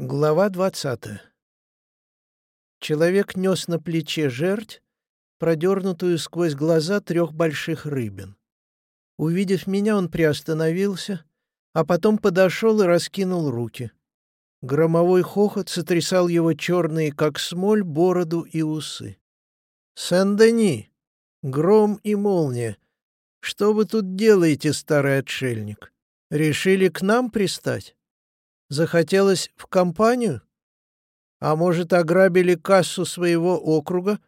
Глава двадцатая. Человек нес на плече жерть, продернутую сквозь глаза трех больших рыбин. Увидев меня, он приостановился, а потом подошел и раскинул руки. Громовой хохот сотрясал его черные, как смоль, бороду и усы. «Сен-Дени! Гром и молния! Что вы тут делаете, старый отшельник? Решили к нам пристать?» Захотелось в компанию? А может, ограбили кассу своего округа,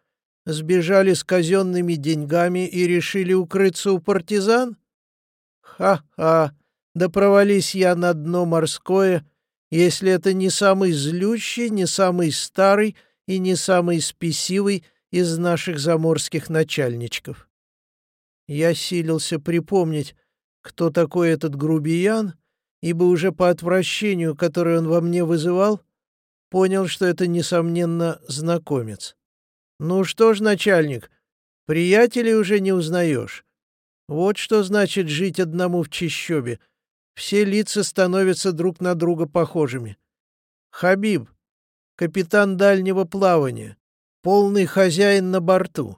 сбежали с казенными деньгами и решили укрыться у партизан? Ха-ха! Да провались я на дно морское, если это не самый злющий, не самый старый и не самый спесивый из наших заморских начальничков. Я силился припомнить, кто такой этот грубиян, ибо уже по отвращению, которое он во мне вызывал, понял, что это, несомненно, знакомец. «Ну что ж, начальник, приятелей уже не узнаешь. Вот что значит жить одному в чищобе. Все лица становятся друг на друга похожими. Хабиб, капитан дальнего плавания, полный хозяин на борту.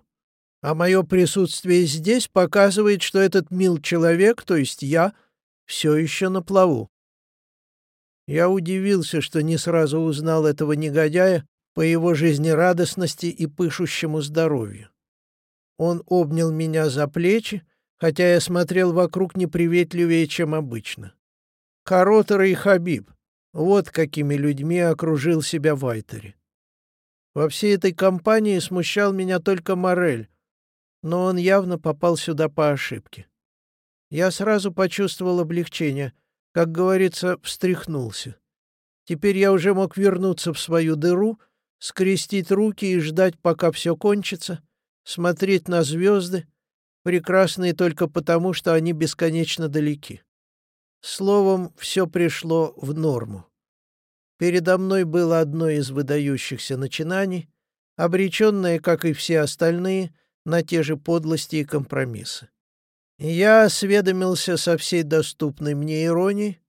А мое присутствие здесь показывает, что этот мил человек, то есть я, все еще на плаву. Я удивился, что не сразу узнал этого негодяя по его жизнерадостности и пышущему здоровью. Он обнял меня за плечи, хотя я смотрел вокруг неприветливее, чем обычно. Каротер и Хабиб — вот какими людьми окружил себя Вайтере. Во всей этой компании смущал меня только Морель, но он явно попал сюда по ошибке. Я сразу почувствовал облегчение, как говорится, встряхнулся. Теперь я уже мог вернуться в свою дыру, скрестить руки и ждать, пока все кончится, смотреть на звезды, прекрасные только потому, что они бесконечно далеки. Словом, все пришло в норму. Передо мной было одно из выдающихся начинаний, обреченное, как и все остальные, на те же подлости и компромиссы. Я осведомился со всей доступной мне иронией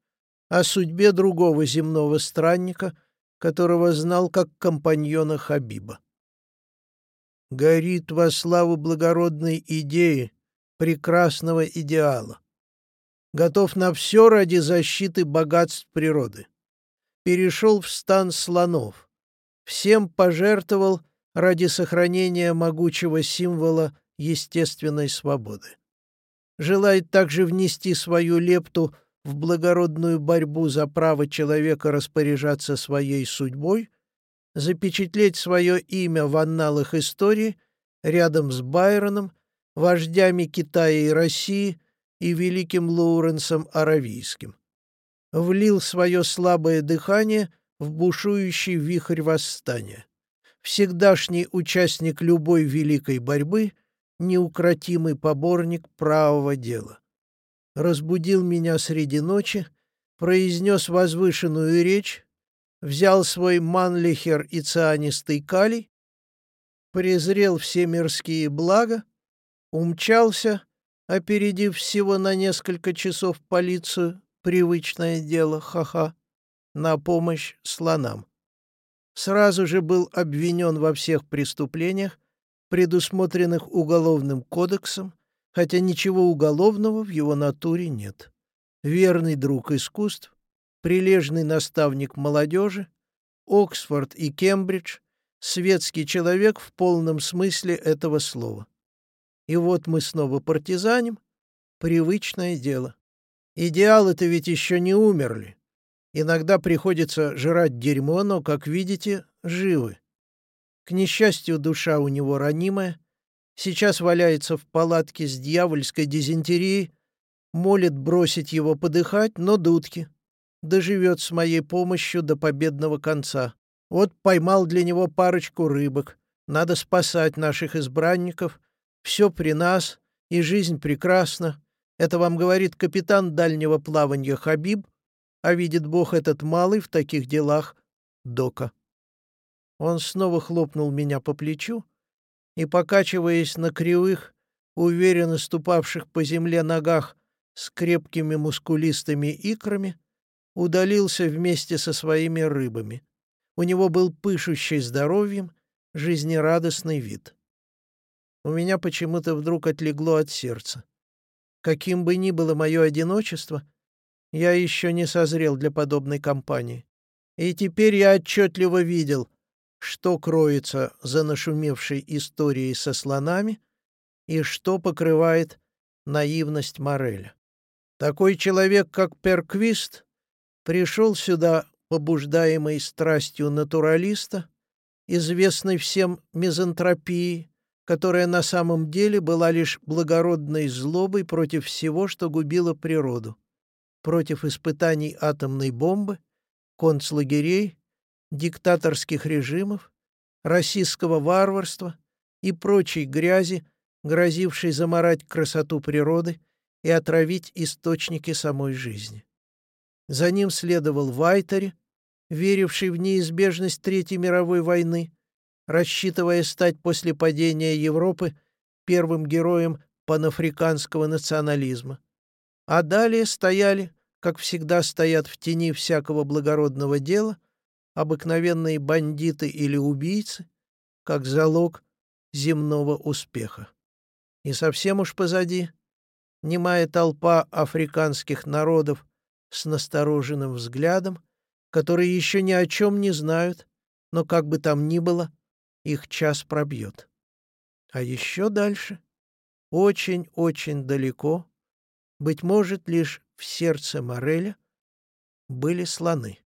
о судьбе другого земного странника, которого знал как компаньона Хабиба. Горит во славу благородной идеи, прекрасного идеала. Готов на все ради защиты богатств природы. Перешел в стан слонов. Всем пожертвовал ради сохранения могучего символа естественной свободы желает также внести свою лепту в благородную борьбу за право человека распоряжаться своей судьбой, запечатлеть свое имя в анналах истории рядом с Байроном, вождями Китая и России и великим Лоуренсом Аравийским. Влил свое слабое дыхание в бушующий вихрь восстания. Всегдашний участник любой великой борьбы — неукротимый поборник правого дела. Разбудил меня среди ночи, произнес возвышенную речь, взял свой манлихер и цианистый калий, презрел все мирские блага, умчался, опередив всего на несколько часов полицию, привычное дело, ха-ха, на помощь слонам. Сразу же был обвинен во всех преступлениях, предусмотренных Уголовным кодексом, хотя ничего уголовного в его натуре нет. Верный друг искусств, прилежный наставник молодежи, Оксфорд и Кембридж, светский человек в полном смысле этого слова. И вот мы снова партизаним, привычное дело. Идеалы-то ведь еще не умерли. Иногда приходится жрать дерьмо, но, как видите, живы. К несчастью, душа у него ранимая, сейчас валяется в палатке с дьявольской дизентерией, молит бросить его подыхать, но дудки. Доживет с моей помощью до победного конца. Вот поймал для него парочку рыбок. Надо спасать наших избранников. Все при нас, и жизнь прекрасна. Это вам говорит капитан дальнего плавания Хабиб, а видит Бог этот малый в таких делах Дока. Он снова хлопнул меня по плечу и, покачиваясь на кривых, уверенно ступавших по земле ногах с крепкими мускулистыми икрами, удалился вместе со своими рыбами. У него был пышущий здоровьем, жизнерадостный вид. У меня почему-то вдруг отлегло от сердца. Каким бы ни было мое одиночество, я еще не созрел для подобной компании. И теперь я отчетливо видел, что кроется за нашумевшей историей со слонами и что покрывает наивность Мореля. Такой человек, как Перквист, пришел сюда, побуждаемый страстью натуралиста, известной всем мизантропией, которая на самом деле была лишь благородной злобой против всего, что губило природу, против испытаний атомной бомбы, концлагерей, диктаторских режимов, российского варварства и прочей грязи, грозившей заморать красоту природы и отравить источники самой жизни. За ним следовал Вайтери, веривший в неизбежность Третьей мировой войны, рассчитывая стать после падения Европы первым героем панафриканского национализма. А далее стояли, как всегда стоят в тени всякого благородного дела, обыкновенные бандиты или убийцы, как залог земного успеха. И совсем уж позади немая толпа африканских народов с настороженным взглядом, которые еще ни о чем не знают, но как бы там ни было, их час пробьет. А еще дальше, очень-очень далеко, быть может, лишь в сердце Мореля, были слоны.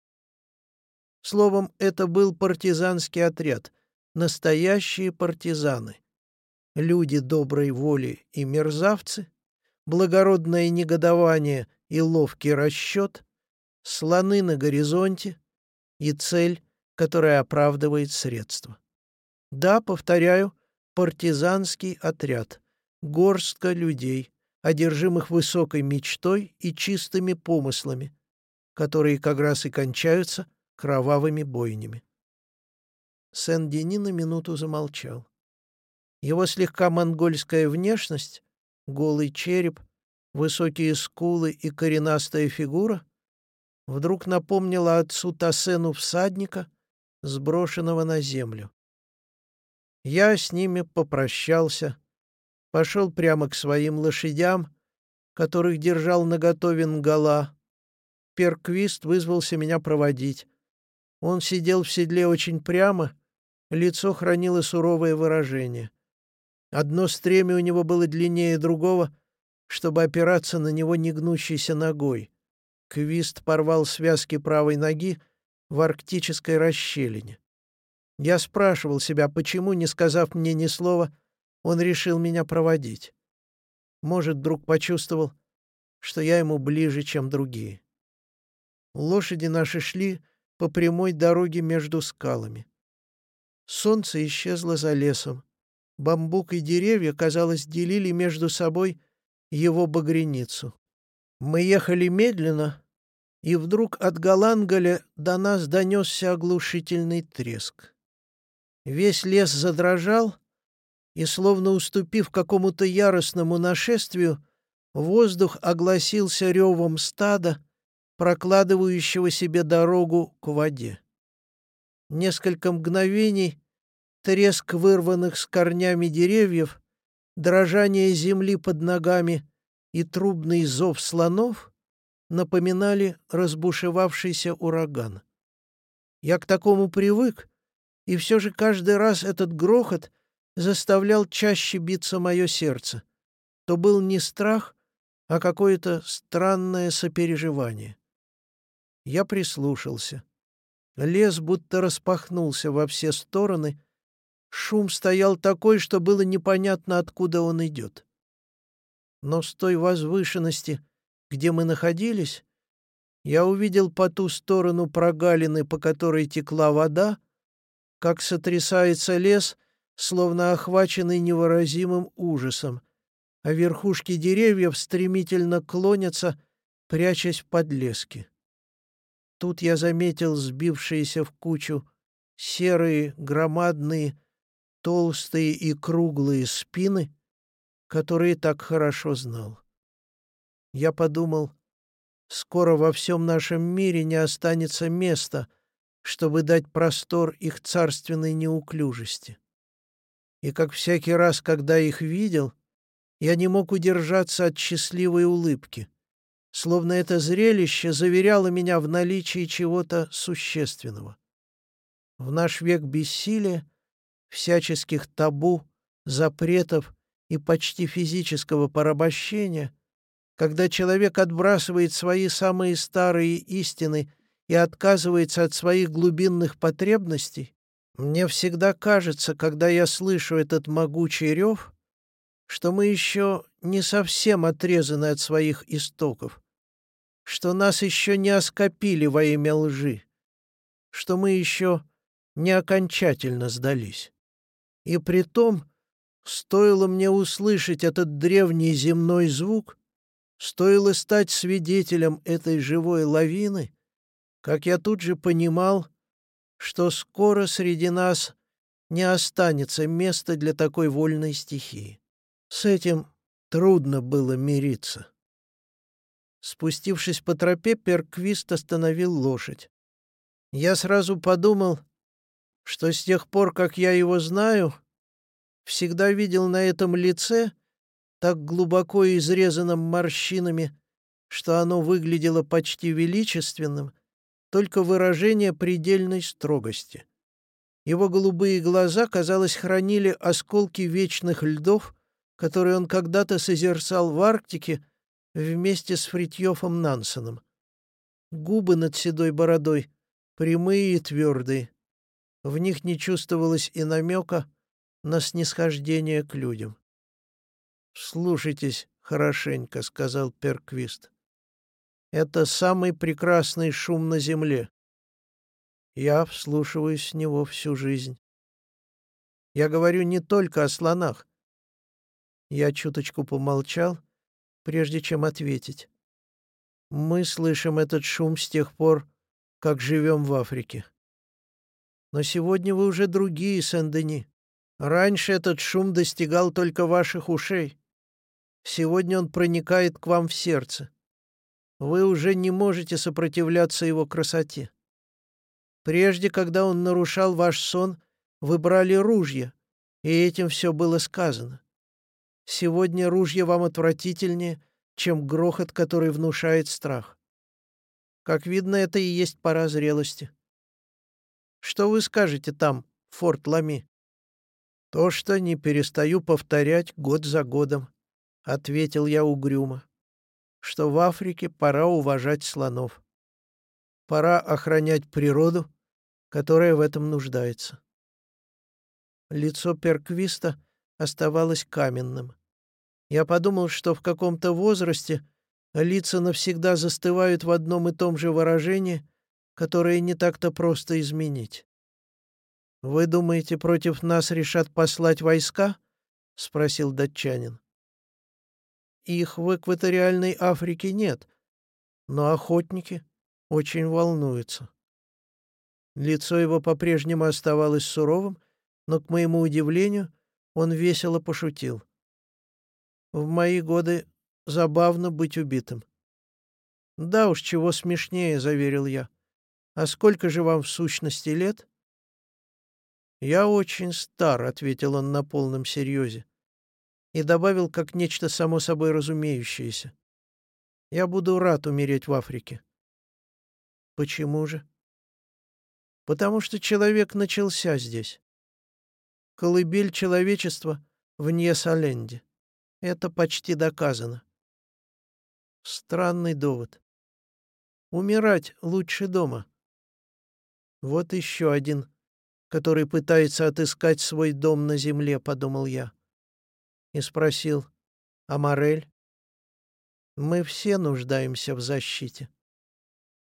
Словом, это был партизанский отряд, настоящие партизаны. Люди доброй воли и мерзавцы, благородное негодование и ловкий расчет, слоны на горизонте и цель, которая оправдывает средства. Да, повторяю, партизанский отряд, горстка людей, одержимых высокой мечтой и чистыми помыслами, которые как раз и кончаются кровавыми бойнями. Сен-Дени на минуту замолчал. Его слегка монгольская внешность, голый череп, высокие скулы и коренастая фигура вдруг напомнила отцу Тассену всадника, сброшенного на землю. Я с ними попрощался, пошел прямо к своим лошадям, которых держал наготове Нгала. Перквист вызвался меня проводить. Он сидел в седле очень прямо, лицо хранило суровое выражение. Одно стремя у него было длиннее другого, чтобы опираться на него негнущейся ногой. Квист порвал связки правой ноги в арктической расщелине. Я спрашивал себя, почему, не сказав мне ни слова, он решил меня проводить. Может, вдруг почувствовал, что я ему ближе, чем другие. Лошади наши шли по прямой дороге между скалами. Солнце исчезло за лесом. Бамбук и деревья, казалось, делили между собой его багряницу. Мы ехали медленно, и вдруг от Галангаля до нас донесся оглушительный треск. Весь лес задрожал, и, словно уступив какому-то яростному нашествию, воздух огласился ревом стада, прокладывающего себе дорогу к воде. Несколько мгновений треск вырванных с корнями деревьев, дрожание земли под ногами и трубный зов слонов напоминали разбушевавшийся ураган. Я к такому привык, и все же каждый раз этот грохот заставлял чаще биться мое сердце. То был не страх, а какое-то странное сопереживание. Я прислушался. Лес будто распахнулся во все стороны. Шум стоял такой, что было непонятно, откуда он идет. Но с той возвышенности, где мы находились, я увидел по ту сторону прогалины, по которой текла вода, как сотрясается лес, словно охваченный невыразимым ужасом, а верхушки деревьев стремительно клонятся, прячась в подлеске. Тут я заметил сбившиеся в кучу серые, громадные, толстые и круглые спины, которые так хорошо знал. Я подумал, скоро во всем нашем мире не останется места, чтобы дать простор их царственной неуклюжести. И как всякий раз, когда их видел, я не мог удержаться от счастливой улыбки, словно это зрелище заверяло меня в наличии чего-то существенного. В наш век бессилия, всяческих табу, запретов и почти физического порабощения, когда человек отбрасывает свои самые старые истины и отказывается от своих глубинных потребностей, мне всегда кажется, когда я слышу этот могучий рев, что мы еще не совсем отрезаны от своих истоков, что нас еще не оскопили во имя лжи, что мы еще не окончательно сдались. И при том, стоило мне услышать этот древний земной звук, стоило стать свидетелем этой живой лавины, как я тут же понимал, что скоро среди нас не останется места для такой вольной стихии. С этим трудно было мириться. Спустившись по тропе, Перквист остановил лошадь. Я сразу подумал, что с тех пор, как я его знаю, всегда видел на этом лице, так глубоко изрезанным морщинами, что оно выглядело почти величественным, только выражение предельной строгости. Его голубые глаза, казалось, хранили осколки вечных льдов, которые он когда-то созерцал в Арктике вместе с Фритьёфом Нансеном. Губы над седой бородой прямые и твердые. В них не чувствовалось и намека на снисхождение к людям. «Слушайтесь хорошенько», — сказал Перквист. Это самый прекрасный шум на земле. Я вслушиваюсь в него всю жизнь. Я говорю не только о слонах. Я чуточку помолчал, прежде чем ответить. Мы слышим этот шум с тех пор, как живем в Африке. Но сегодня вы уже другие, Сен-Дени. Раньше этот шум достигал только ваших ушей. Сегодня он проникает к вам в сердце. Вы уже не можете сопротивляться его красоте. Прежде, когда он нарушал ваш сон, вы брали ружья, и этим все было сказано. Сегодня ружья вам отвратительнее, чем грохот, который внушает страх. Как видно, это и есть пора зрелости. Что вы скажете там, Форт Лами? То, что не перестаю повторять год за годом, — ответил я угрюмо что в Африке пора уважать слонов. Пора охранять природу, которая в этом нуждается. Лицо Перквиста оставалось каменным. Я подумал, что в каком-то возрасте лица навсегда застывают в одном и том же выражении, которое не так-то просто изменить. «Вы думаете, против нас решат послать войска?» — спросил датчанин. Их в экваториальной Африке нет, но охотники очень волнуются. Лицо его по-прежнему оставалось суровым, но, к моему удивлению, он весело пошутил. «В мои годы забавно быть убитым». «Да уж, чего смешнее», — заверил я. «А сколько же вам в сущности лет?» «Я очень стар», — ответил он на полном серьезе и добавил как нечто само собой разумеющееся. «Я буду рад умереть в Африке». «Почему же?» «Потому что человек начался здесь. Колыбель человечества в Ньесаленде. Это почти доказано». Странный довод. Умирать лучше дома. Вот еще один, который пытается отыскать свой дом на земле, подумал я и спросил, «А Морель?» «Мы все нуждаемся в защите».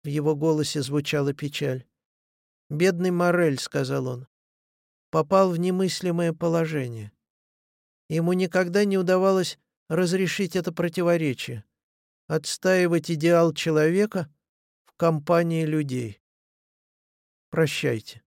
В его голосе звучала печаль. «Бедный Морель», — сказал он, — «попал в немыслимое положение. Ему никогда не удавалось разрешить это противоречие, отстаивать идеал человека в компании людей. Прощайте».